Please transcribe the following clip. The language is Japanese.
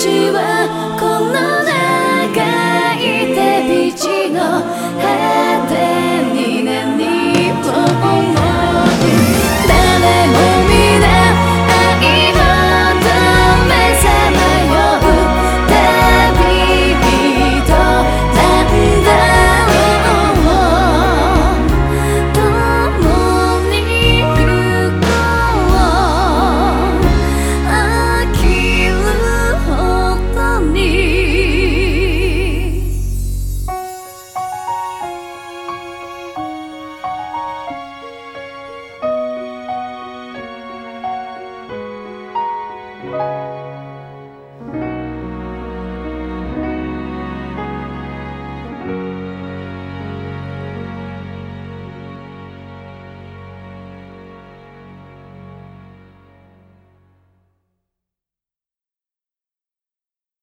ちはこんな